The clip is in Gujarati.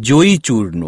জয়ী চূর্ণ